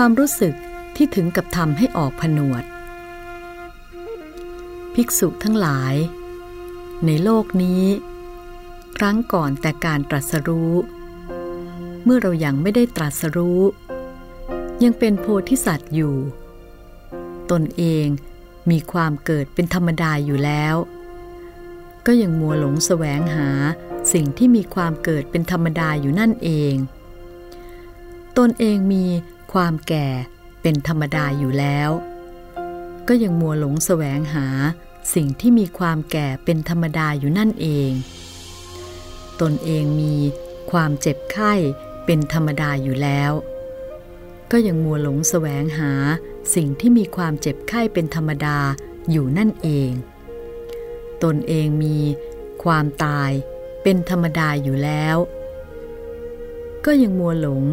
ความรู้สึกที่ถึงกับทำให้ออกผนวด ภิกษุทั้งหลาย ในโลกนี้ ครั้งก่อนแต่การตรัสรู้ เมื่อเรายัางไม่ได้ตรัสรู้ ยังเป็นโพธิสัตว์อยู่ ตนเองมีความเกิดเป็นธรรมดาอยู่แล้ว ก็ยังมัวหลงแสวงหาสิ่งที่มีความเกิดเป็นธรรมดาอยู่นั่นเอง ตนเองมี ความแก่เป็นธรรมดาอยู่แล้ว ก็ยังมัวหลงแสวงหาสิ่งที่มีความแก่เป็นธรรมดาอยู่นั่นเอง ตนเองมีความเจ็บไข้เป็นธรรมดาอยู่แล้ว ก็ยังมัวหลงแสวงหาสิ่งที่มีความเจ็บไข้เป็นธรรมดาอยู่นั่นเอง ตนเองมีความตายเป็นธรรมดาอยู่แล้ว ก็ยังมัวหลง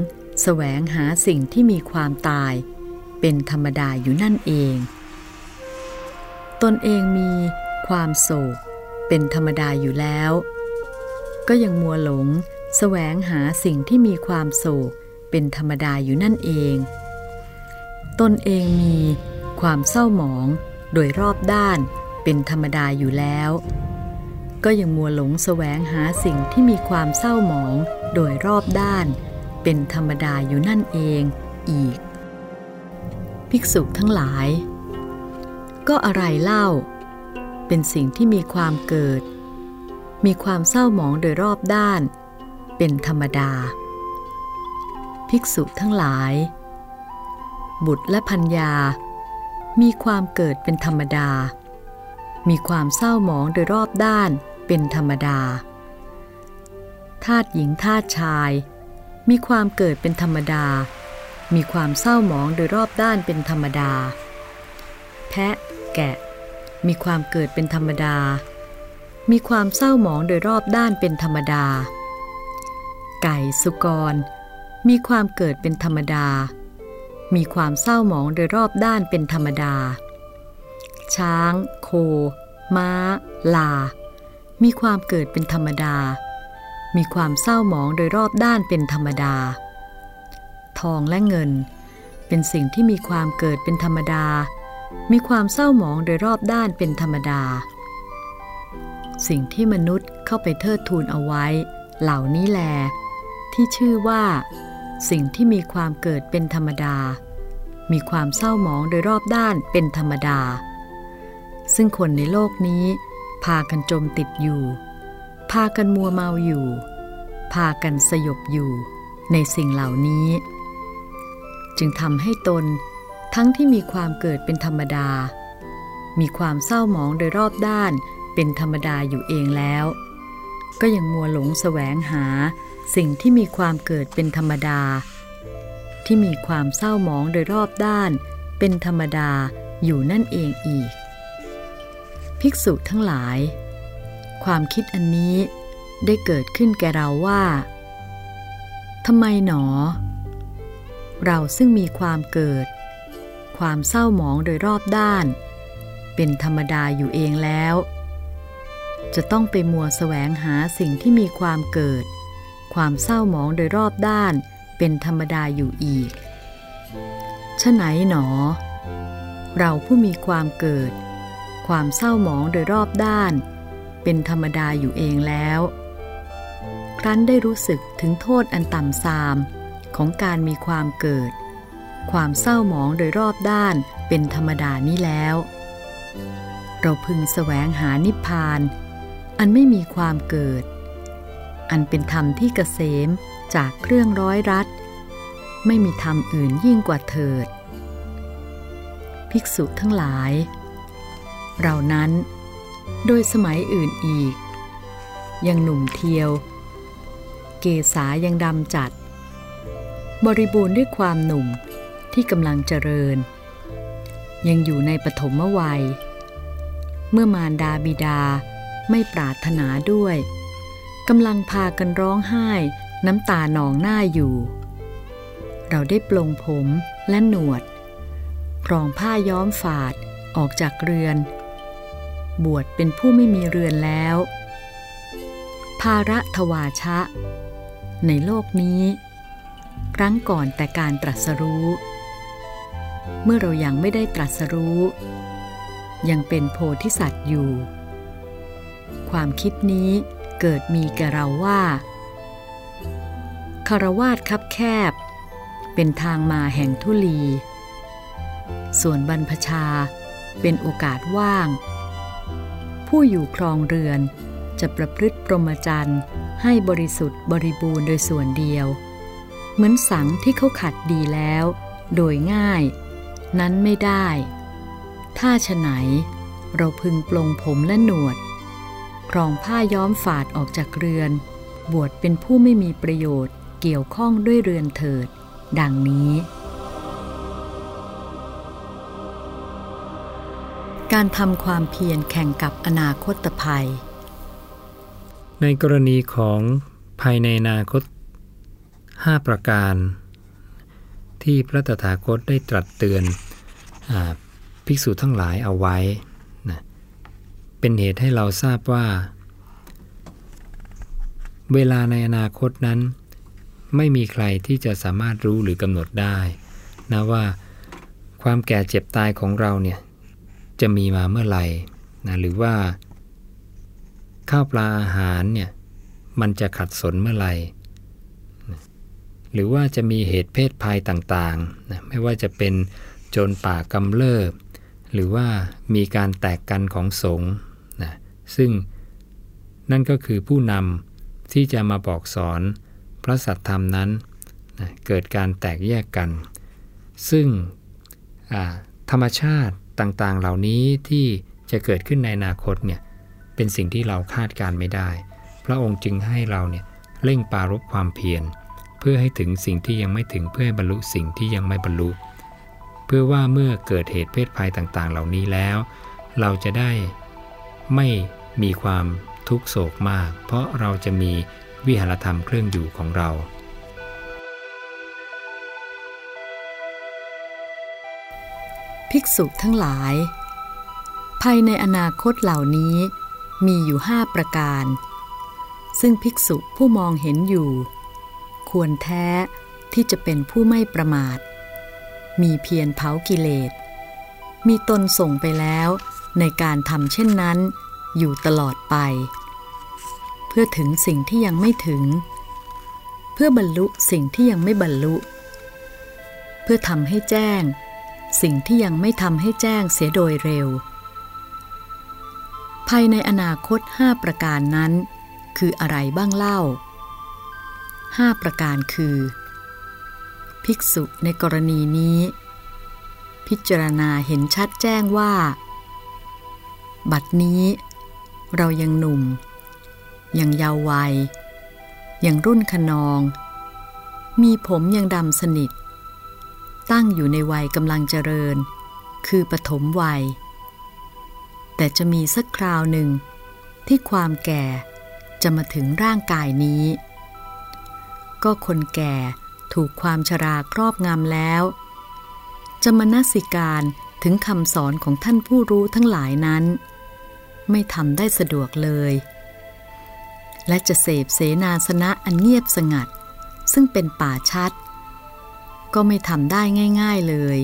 แสวงหาสิ่งที่มีความตายเป็นธรรมดาอยู่นั่นเอง ตนเองมีความโศกเป็นธรรมดาอยู่แล้ว ก็ยังมัวหลงแสวงหาสิ่งที่มีความโศกเป็นธรรมดาอยู่นั่นเอง ตนเองมีความเศร้าหมองโดยรอบด้านเป็นธรรมดาอยู่แล้ว ก็ยังมัวหลงแสวงหาสิ่งที่มีความเศร้าหมองโดยรอบด้าน เป็นธรรมดาอยู่นั่นเองอีก ภิกษุทั้งหลาย ก็อะไรเล่า เป็นสิ่งที่มีความเกิด มีความเศร้าหมองโดยรอบด้าน เป็นธรรมดา ภิกษุทั้งหลาย บุตรและพัญญา มีความเกิดเป็นธรรมดา มีความเศร้าหมองโดยรอบด้านเป็นธรรมดาทาตุหญิงทาตุชาย มีความเกิดเป็นธรรมดา มีความเศร้าหมองโดยรอบด้านเป็นธรรมดา แพะ แกะ มีความเกิดเป็นธรรมดา มีความเศร้าหมองโดยรอบด้านเป็นธรรมดา ไก่สุกร มีความเกิดเป็นธรรมดา มีความเศร้าหมองโดยรอบด้านเป็นธรรมดา ช้าง โค ม้า ลา มีความเกิดเป็นธรรมดา มีความเศร้าหมองโดยรอบด้านเป็นธรรมดา ทองและเงิน เป็นสิ่งที่มีความเกิดเป็นธรรมดา มีความเศร้าหมองโดยรอบด้านเป็นธรรมดา สิ่งที่มนุษย์เข้าไปเทิดทูนเอาไว้ เหล่านี้แล ที่ชื่อว่า สิ่งที่มีความเกิดเป็นธรรมดา มีความเศร้าหมองโดยรอบด้านเป็นธรรมดา ซึ่งคนในโลกนี้พากันจมติดอยู่ พากันมัวเมาอยู่ พากันสยบอยู่ในสิ่งเหล่านี้ จึงทำให้ตนทั้งที่มีความเกิดเป็นธรรมดา มีความเศร้าหมองโดยรอบด้านเป็นธรรมดาอยู่เองแล้ว ก็ยังมัวหลงแสวงหาสิ่งที่มีความเกิดเป็นธรรมดา ที่มีความเศร้าหมองโดยรอบด้านเป็นธรรมดาอยู่นั่นเองอีก ภิกษุทั้งหลาย ความคิดอันนี้ได้เกิดขึ้นแก่เราว่าทำไมหนอ เราซึ่งมีความเกิด ความเศร้าหมองโดยรอบด้าน เป็นธรรมดาอยู่เองแล้ว จะต้องไปมัวแสวงหาสิ่งที่มีความเกิด ความเศร้าหมองโดยรอบด้าน เป็นธรรมดาอยู่อีกฉะไหนหนอ เราผู้มีความเกิด ความเศร้าหมองโดยรอบด้าน เป็นธรรมดาอยู่เองแล้ว ครั้นได้รู้สึกถึงโทษอันต่ำทรามของการมีความเกิด ความเศร้าหมองโดยรอบด้านเป็นธรรมดานี้แล้ว เราพึงแสวงหานิพพาน อันไม่มีความเกิด อันเป็นธรรมที่เกษมจากเครื่องร้อยรัดไม่มีธรรมอื่นยิ่งกว่าเถิด ภิกษุทั้งหลาย เรานั้น โดยสมัยอื่นอีก ยังหนุ่มเทียว เกษายังดำจัด บริบูรณ์ด้วยความหนุ่มที่กำลังเจริญ ยังอยู่ในปฐมวัย เมื่อมารดาบิดาไม่ปรารถนาด้วยกำลังพากันร้องไห้น้ำตาหนองหน้าอยู่ เราได้ปลงผมและหนวดครองผ้าย้อมฝาดออกจากเรือน บวชเป็นผู้ไม่มีเรือนแล้ว ภาระทวาชะ ในโลกนี้ ครั้งก่อนแต่การตรัสรู้ เมื่อเรายังไม่ได้ตรัสรู้ ยังเป็นโพธิสัตว์อยู่ ความคิดนี้เกิดมีแก่เราว่าคารวาสคับแคบ เป็นทางมาแห่งทุลี ส่วนบรรพชาเป็นโอกาสว่าง ผู้อยู่ครองเรือน จะประพฤติปรมจันทร์ให้บริสุทธิ์บริบูรณ์โดยส่วนเดียว เหมือนสังที่เขาขัดดีแล้ว โดยง่าย นั้นไม่ได้ ถ้าฉไหน เราพึงปลงผมและหนวด ครองผ้าย้อมฝาดออกจากเรือน บวชเป็นผู้ไม่มีประโยชน์เกี่ยวข้องด้วยเรือนเถิด ดังนี้ การทำความเพียรแข่งกับอนาคตภัย ในกรณีของภายในอนาคต 5 ประการ ที่พระตถาคตได้ตรัสเตือนอภิกษุทั้งหลายเอาไว้นะเป็นเหตุให้เราทราบว่า เวลาในอนาคตนั้น ไม่มีใครที่จะสามารถรู้หรือกำหนดได้นะว่าความแก่เจ็บตายของเราเนี่ย จะมีมาเมื่อไหร่นะหรือว่า ข้าวปลาอาหารเนี่ยมันจะขัดสนเมื่อไหร่หรือว่าจะมีเหตุเพศภัยต่างๆนะไม่ว่าจะเป็นโจรป่ากำเริบ หรือว่ามีการแตกกันของสงฆ์นะซึ่งนั่นก็คือผู้นำที่จะมาบอกสอนพระสัตธรรมนั้นนะเกิดการแตกแยกกัน ซึ่งธรรมชาติ ต่างๆ เหล่านี้ที่จะเกิดขึ้นในอนาคตเนี่ยเป็นสิ่งที่เราคาดการไม่ได้ พระองค์จึงให้เราเนี่ยเร่งปารบความเพียรเพื่อให้ถึงสิ่งที่ยังไม่ถึงเพื่อให้บรรลุสิ่งที่ยังไม่บรรลุ เพื่อว่าเมื่อเกิดเหตุเพศภัยต่างๆ เหล่านี้แล้ว เราจะได้ไม่มีความทุกโศกมาก เพราะเราจะมีวิหารธรรมเครื่องอยู่ของเรา ภิกษุทั้งหลาย ภายในอนาคตเหล่านี้มีอยู่ห้าประการ ซึ่งภิกษุผู้มองเห็นอยู่ ควรแท้ที่จะเป็นผู้ไม่ประมาท มีเพียรเผากิเลส มีตนส่งไปแล้วในการทำเช่นนั้นอยู่ตลอดไป เพื่อถึงสิ่งที่ยังไม่ถึง เพื่อบรรลุสิ่งที่ยังไม่บรรลุ เพื่อทำให้แจ้ง สิ่งที่ยังไม่ทำให้แจ้งเสียโดยเร็ว ภายในอนาคตห้าประการนั้น คืออะไรบ้างเล่าห้าประการคือ ภิกษุในกรณีนี้ พิจารณาเห็นชัดแจ้งว่า บัดนี้ เรายังหนุ่ม ยังเยาว์วัย ยังรุ่นขนอง มีผมยังดำสนิท ตั้งอยู่ในวัยกำลังเจริญ คือปฐมวัย แต่จะมีสักคราวหนึ่ง ที่ความแก่จะมาถึงร่างกายนี้ ก็คนแก่ถูกความชราครอบงำแล้ว จะมานาสิการถึงคำสอนของท่านผู้รู้ทั้งหลายนั้น ไม่ทำได้สะดวกเลย และจะเสพเสนาสนะอันเงียบสงัด ซึ่งเป็นป่าชัด ก็ไม่ทำได้ง่าย ๆเลย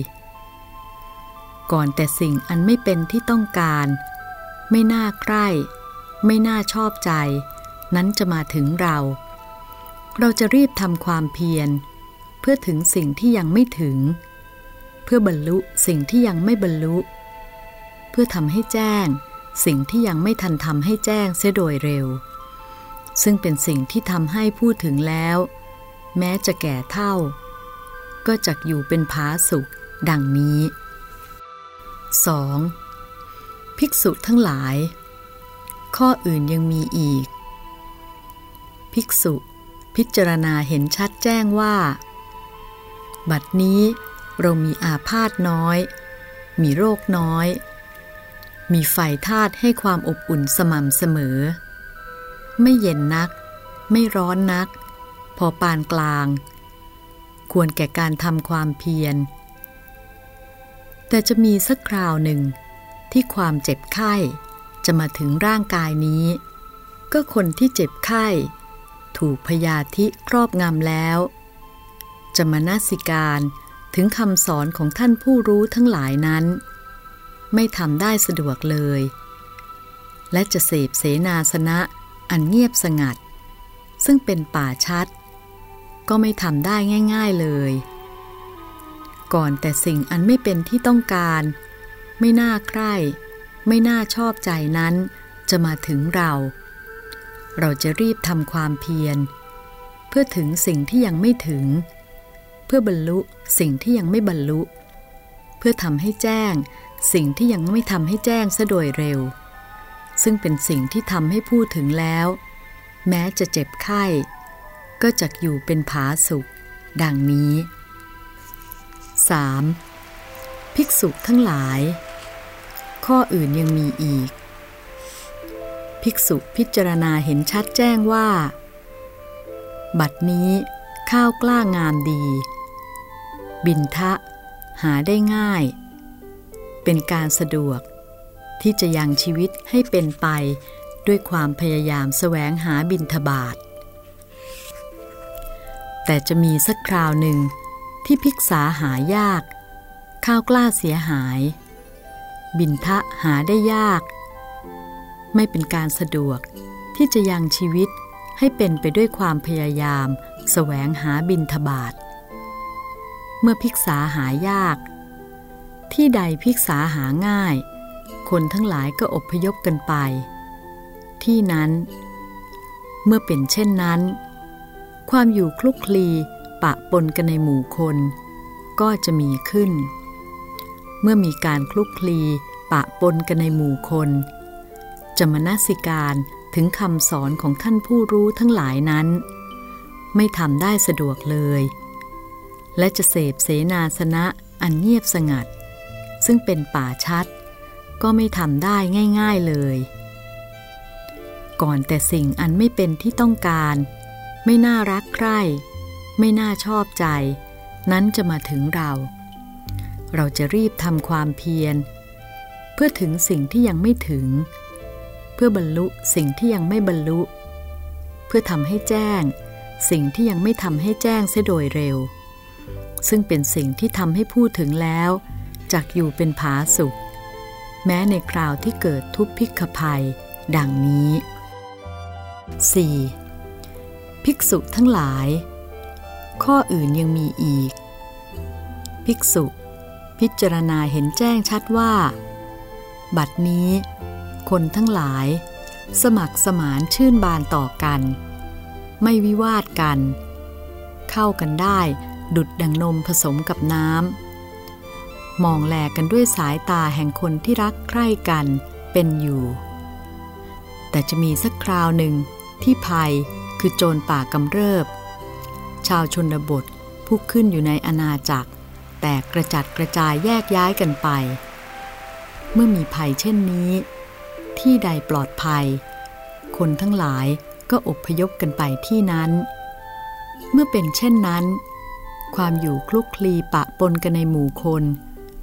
ก่อนแต่สิ่งอันไม่เป็นที่ต้องการ ไม่น่าใกล้ ไม่น่าชอบใจ นั้นจะมาถึงเรา เราจะรีบทำความเพียร เพื่อถึงสิ่งที่ยังไม่ถึง เพื่อบรรลุสิ่งที่ยังไม่บรรลุ เพื่อทำให้แจ้ง สิ่งที่ยังไม่ทันทำให้แจ้งเสียโดยเร็ว ซึ่งเป็นสิ่งที่ทำให้พูดถึงแล้ว แม้จะแก่เท่า ก็จักอยู่เป็นผาสุข ดังนี้ 2. ภิกษุทั้งหลาย ข้ออื่นยังมีอีก ภิกษุพิจารณาเห็นชัดแจ้งว่า บัดนี้เรามีอาพาธน้อย มีโรคน้อย มีไฟธาตุให้ความอบอุ่นสม่ำเสมอ ไม่เย็นนัก ไม่ร้อนนัก พอปานกลาง ควรแก่การทำความเพียร แต่จะมีสักคราวหนึ่ง ที่ความเจ็บไข้จะมาถึงร่างกายนี้ ก็คนที่เจ็บไข้ ถูกพยาธิครอบงำแล้ว จะมานาสิการถึงคำสอนของท่านผู้รู้ทั้งหลายนั้น ไม่ทำได้สะดวกเลย และจะเสพเสนาสนะอันเงียบสงัด ซึ่งเป็นป่าชัด ก็ไม่ทำได้ง่าย ๆเลย ก่อนแต่สิ่งอันไม่เป็นที่ต้องการ ไม่น่าใคร่ ไม่น่าชอบใจนั้น จะมาถึงเรา เราจะรีบทำความเพียร เพื่อถึงสิ่งที่ยังไม่ถึง เพื่อบรรลุสิ่งที่ยังไม่บรรลุ เพื่อทำให้แจ้ง สิ่งที่ยังไม่ทำให้แจ้งซะโดยเร็ว ซึ่งเป็นสิ่งที่ทำให้พูดถึงแล้ว แม้จะเจ็บไข้ ก็จะอยู่เป็นผาสุข ดังนี้ 3. ภิกษุทั้งหลาย ข้ออื่นยังมีอีก ภิกษุพิจารณาเห็นชัดแจ้งว่า บัดนี้ข้าวกล้างามดี บินทะ หาได้ง่าย เป็นการสะดวก ที่จะยังชีวิตให้เป็นไปด้วยความพยายามแสวงหาบินทบาท แต่จะมีสักคราวหนึ่งที่พิกษาหายาก ข้าวกล้าเสียหาย บินทะหาได้ยาก ไม่เป็นการสะดวกที่จะยังชีวิตให้เป็นไปด้วยความพยายามแสวงหาบินทบาท เมื่อพิกษาหายาก ที่ใดพิกษาหาง่าย คนทั้งหลายก็อบพยพกันไป ที่นั้น เมื่อเป็นเช่นนั้น ความอยู่คลุกคลีปะปนกันในหมู่คน ก็จะมีขึ้น เมื่อมีการคลุกคลีปะปนกันในหมู่คน จะมนสิการถึงคำสอนของท่านผู้รู้ทั้งหลายนั้น ไม่ทำได้สะดวกเลย และจะเสพเสนาสนะอันเงียบสงัด ซึ่งเป็นป่าชัด ก็ไม่ทำได้ง่าย ๆเลย ก่อนแต่สิ่งอันไม่เป็นที่ต้องการ ไม่น่ารักใคร่ ไม่น่าชอบใจ นั้นจะมาถึงเรา เราจะรีบทำความเพียร เพื่อถึงสิ่งที่ยังไม่ถึง เพื่อบรรลุสิ่งที่ยังไม่บรรลุ เพื่อทำให้แจ้ง สิ่งที่ยังไม่ทำให้แจ้งเสียโดยเร็ว ซึ่งเป็นสิ่งที่ทำให้พูดถึงแล้วจากอยู่เป็นผาสุข แม้ในคราวที่เกิดทุพพิกภัย ดังนี้ 4. ภิกษุทั้งหลาย ข้ออื่นยังมีอีก ภิกษุ พิจารณาเห็นแจ้งชัดว่า บัดนี้ คนทั้งหลาย สมัครสมานชื่นบานต่อกัน ไม่วิวาทกัน เข้ากันได้ดุดดังนมผสมกับน้ำมองแลกันด้วยสายตาแห่งคนที่รักใคร่กันเป็นอยู่ แต่จะมีสักคราวหนึ่งที่ภัย คือโจรป่ากำเริบ ชาวชนบทผู้ขึ้นอยู่ในอาณาจักร แตกกระจัดกระจายแยกย้ายกันไป เมื่อมีภัยเช่นนี้ ที่ใดปลอดภัย คนทั้งหลายก็อบพยพกันไปที่นั้น เมื่อเป็นเช่นนั้น ความอยู่คลุกคลีปะปนกันในหมู่คน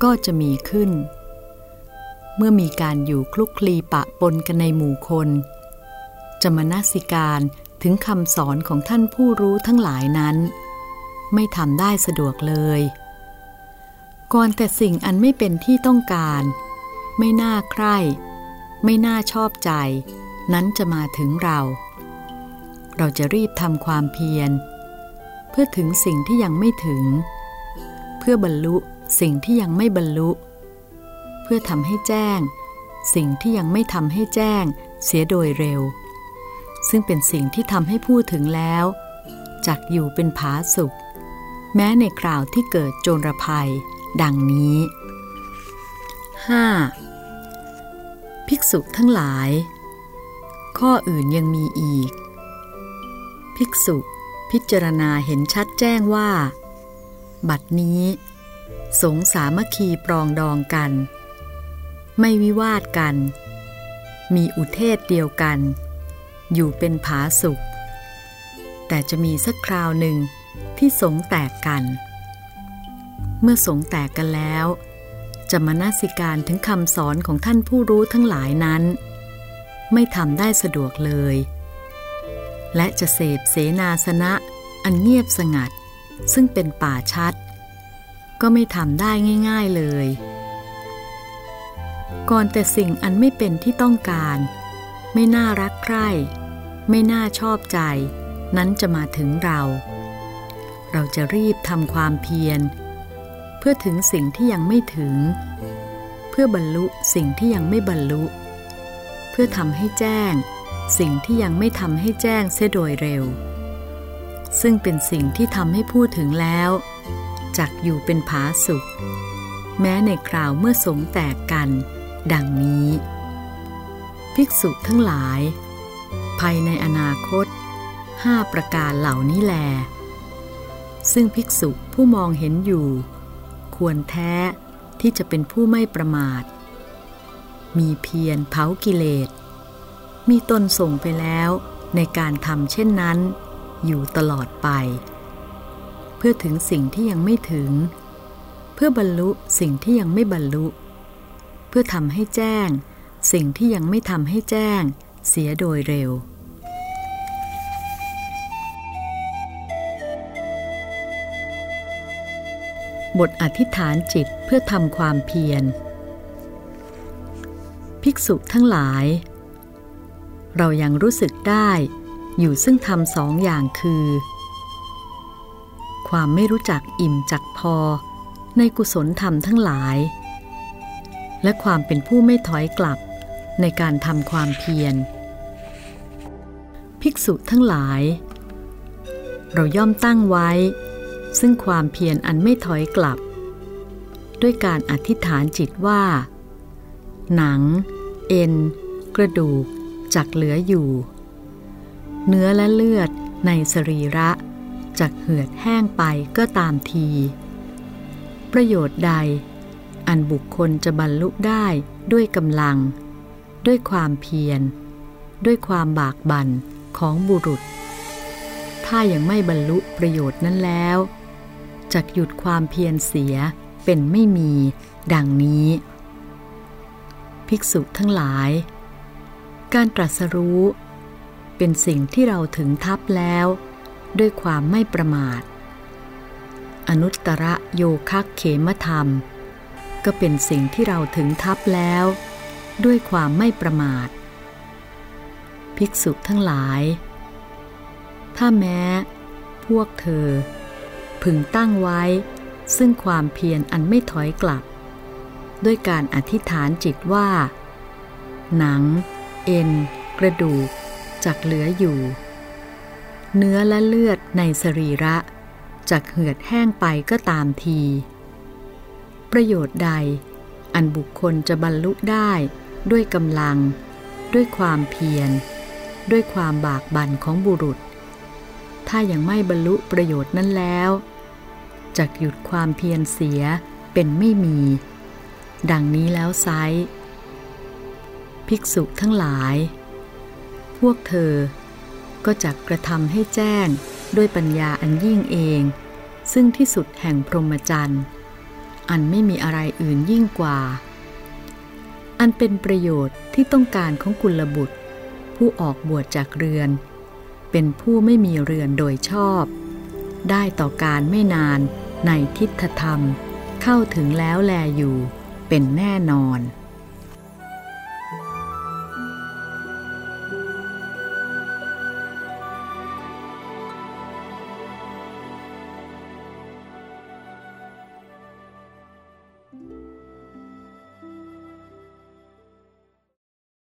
ก็จะมีขึ้น เมื่อมีการอยู่คลุกคลีปะปนกันในหมู่คน จะมนสิการ ถึงคำสอนของท่านผู้รู้ทั้งหลายนั้น ไม่ทำได้สะดวกเลย ก่อนแต่สิ่งอันไม่เป็นที่ต้องการ ไม่น่าใคร่ไม่น่าชอบใจ นั้นจะมาถึงเรา เราจะรีบทำความเพียร เพื่อถึงสิ่งที่ยังไม่ถึง เพื่อบรรลุสิ่งที่ยังไม่บรรลุ เพื่อทำให้แจ้ง สิ่งที่ยังไม่ทำให้แจ้งเสียโดยเร็ว ซึ่งเป็นสิ่งที่ทำให้พูดถึงแล้วจักอยู่เป็นผาสุข แม้ในคราวที่เกิดโจรภัย ดังนี้ 5. ภิกษุทั้งหลาย ข้ออื่นยังมีอีก ภิกษุพิจารณาเห็นชัดแจ้งว่า บัดนี้ สงสามัคคีปรองดองกัน ไม่วิวาทกัน มีอุเทศเดียวกัน อยู่เป็นผาสุขแต่จะมีสักคราวหนึ่งที่สงแตกกัน เมื่อสงแตกกันแล้ว จะมานาสิการถึงคำสอนของท่านผู้รู้ทั้งหลายนั้น ไม่ทำได้สะดวกเลย และจะเสพเสนาสนะอันเงียบสงัด ซึ่งเป็นป่าชัด ก็ไม่ทำได้ง่าย ๆเลย ก่อนแต่สิ่งอันไม่เป็นที่ต้องการ ไม่น่ารักใคร่ ไม่น่าชอบใจ นั้นจะมาถึงเรา เราจะรีบทำความเพียร เพื่อถึงสิ่งที่ยังไม่ถึง เพื่อบรรลุสิ่งที่ยังไม่บรรลุ เพื่อทำให้แจ้ง สิ่งที่ยังไม่ทำให้แจ้งเสียโดยเร็ว ซึ่งเป็นสิ่งที่ทำให้พูดถึงแล้วจักอยู่เป็นผาสุข แม้ในคราวเมื่อสงแตกกัน ดังนี้ ภิกษุทั้งหลาย ภายในอนาคตห้าประการเหล่านี้แล ซึ่งภิกษุผู้มองเห็นอยู่ ควรแท้ที่จะเป็นผู้ไม่ประมาท มีเพียรเผากิเลส มีตนส่งไปแล้วในการทำเช่นนั้น อยู่ตลอดไป เพื่อถึงสิ่งที่ยังไม่ถึง เพื่อบรรลุสิ่งที่ยังไม่บรรลุ เพื่อทำให้แจ้ง สิ่งที่ยังไม่ทำให้แจ้ง เสียโดยเร็ว บทอธิษฐานจิตเพื่อทำความเพียร ภิกษุทั้งหลาย เรายังรู้สึกได้อยู่ซึ่งทำสองอย่างคือ ความไม่รู้จักอิ่มจักพอในกุศลธรรมทั้งหลาย และความเป็นผู้ไม่ถอยกลับ ในการทำความเพียร ภิกษุทั้งหลาย เราย่อมตั้งไว้ ซึ่งความเพียรอันไม่ถอยกลับ ด้วยการอธิษฐานจิตว่า หนัง เอ็น กระดูกจักเหลืออยู่ เนื้อและเลือดในสรีระจากเหือดแห้งไปก็ตามที ประโยชน์ใด อันบุคคลจะบรรลุได้ด้วยกำลัง ด้วยความเพียร ด้วยความบากบั่นของบุรุษ ถ้ายังไม่บรรลุประโยชน์นั้นแล้วจักหยุดความเพียรเสียเป็นไม่มี ดังนี้ ภิกษุทั้งหลาย การตรัสรู้ เป็นสิ่งที่เราถึงทับแล้ว ด้วยความไม่ประมาท อนุตตรโยคักเขมธรรม ก็เป็นสิ่งที่เราถึงทับแล้ว ด้วยความไม่ประมาท ภิกษุทั้งหลาย ถ้าแม้ พวกเธอ พึงตั้งไว้ ซึ่งความเพียรอันไม่ถอยกลับ ด้วยการอธิษฐานจิตว่า หนัง เอ็น กระดูกจักเหลืออยู่ เนื้อและเลือดในสรีระจากเหือดแห้งไปก็ตามที ประโยชน์ใดอันบุคคลจะบรรลุได้ ด้วยกำลัง ด้วยความเพียร ด้วยความบากบั่นของบุรุษ ถ้ายังไม่บรรลุประโยชน์นั้นแล้วจักหยุดความเพียรเสียเป็นไม่มี ดังนี้แล้วไซภิกษุทั้งหลาย พวกเธอก็จะกระทำให้แจ้งด้วยปัญญาอันยิ่งเอง ซึ่งที่สุดแห่งพรหมจรรย์ อันไม่มีอะไรอื่นยิ่งกว่า อันเป็นประโยชน์ที่ต้องการของกุลบุตร ผู้ออกบวชจากเรือน เป็นผู้ไม่มีเรือนโดยชอบ ได้ต่อการไม่นานในทิฏฐธรรม เข้าถึงแล้วแลอยู่เป็นแน่นอน